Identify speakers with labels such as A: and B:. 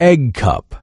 A: egg cup.